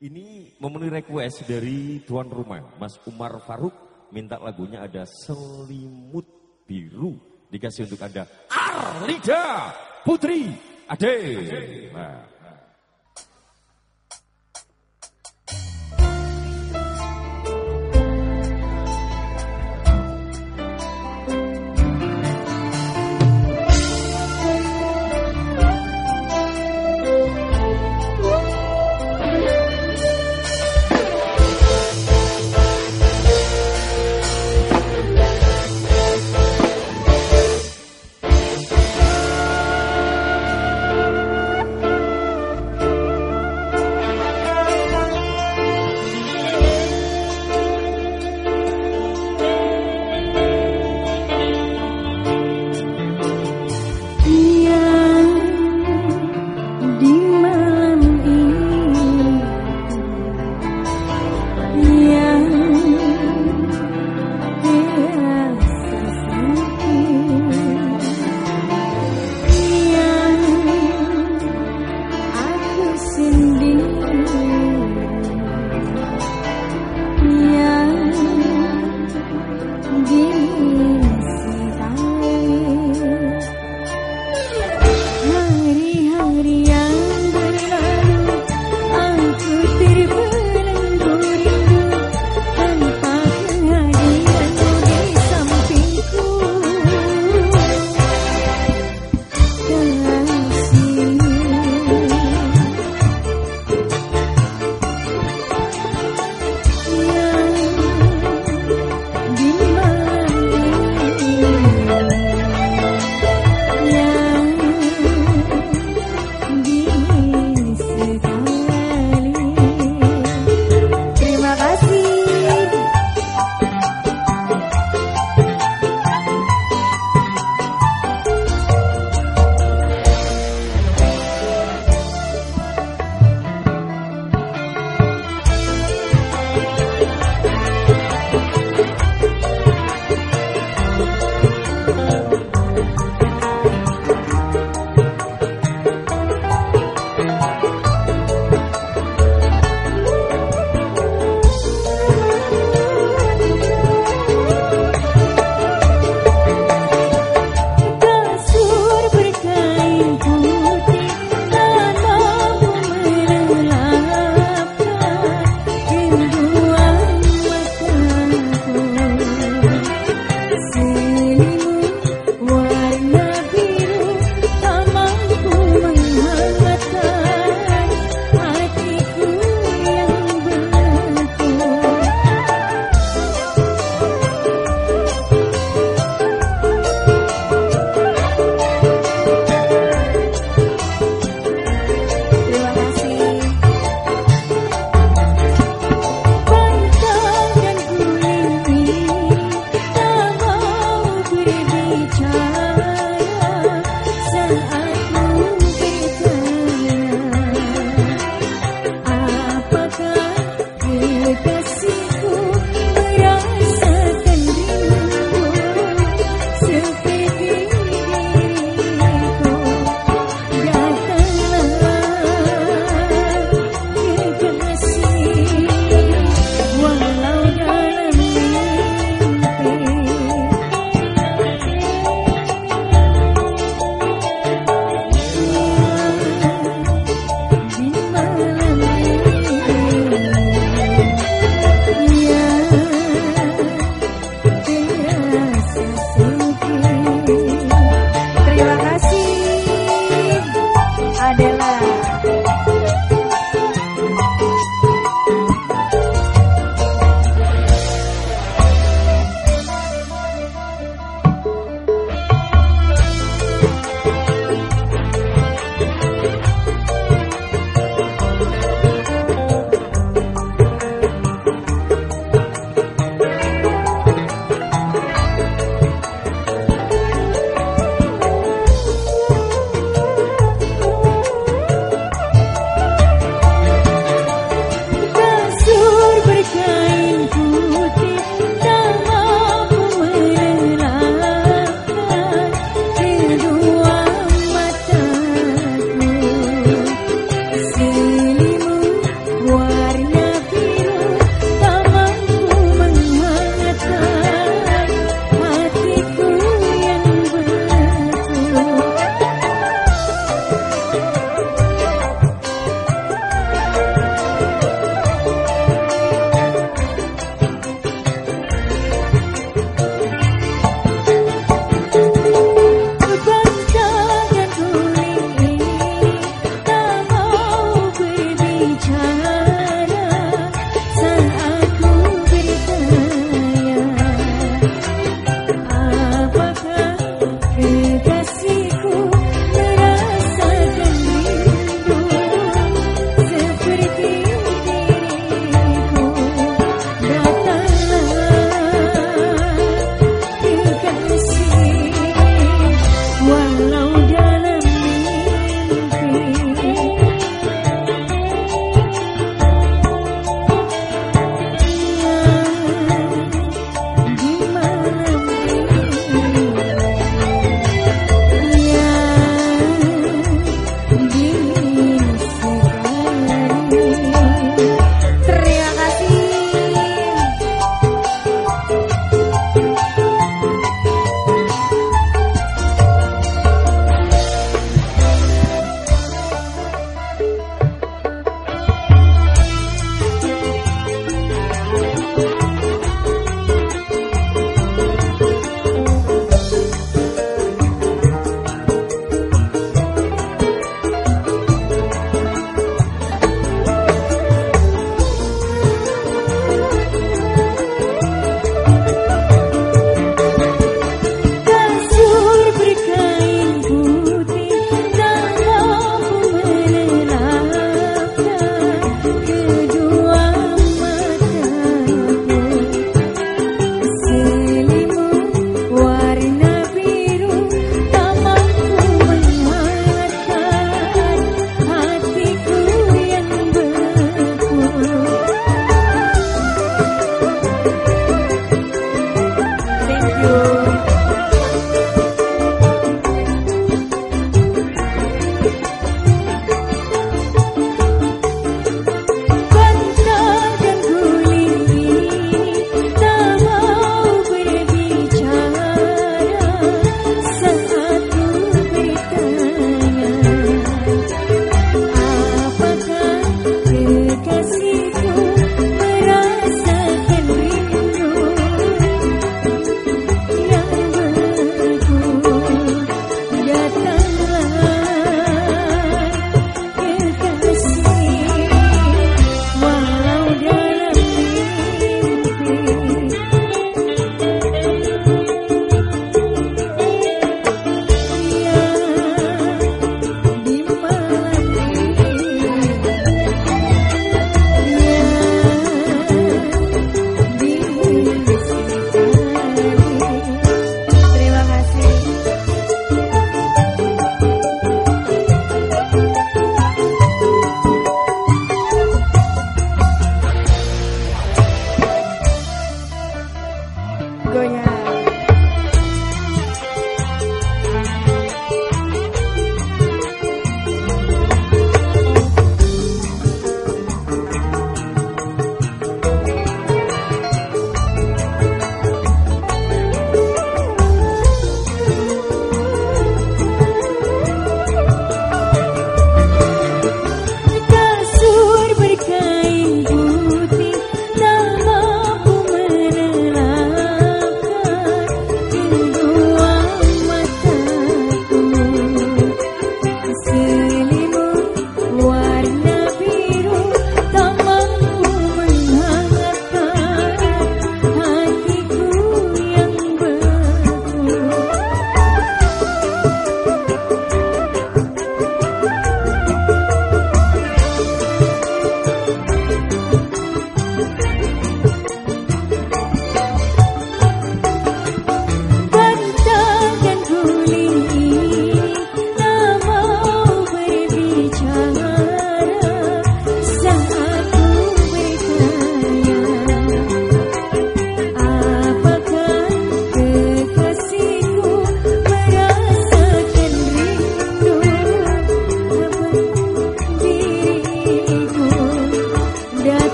Ini memenuhi request dari tuan rumah, Mas Umar Faruk minta lagunya ada selimut biru dikasih untuk Anda. Arlida Putri Ade. Nah.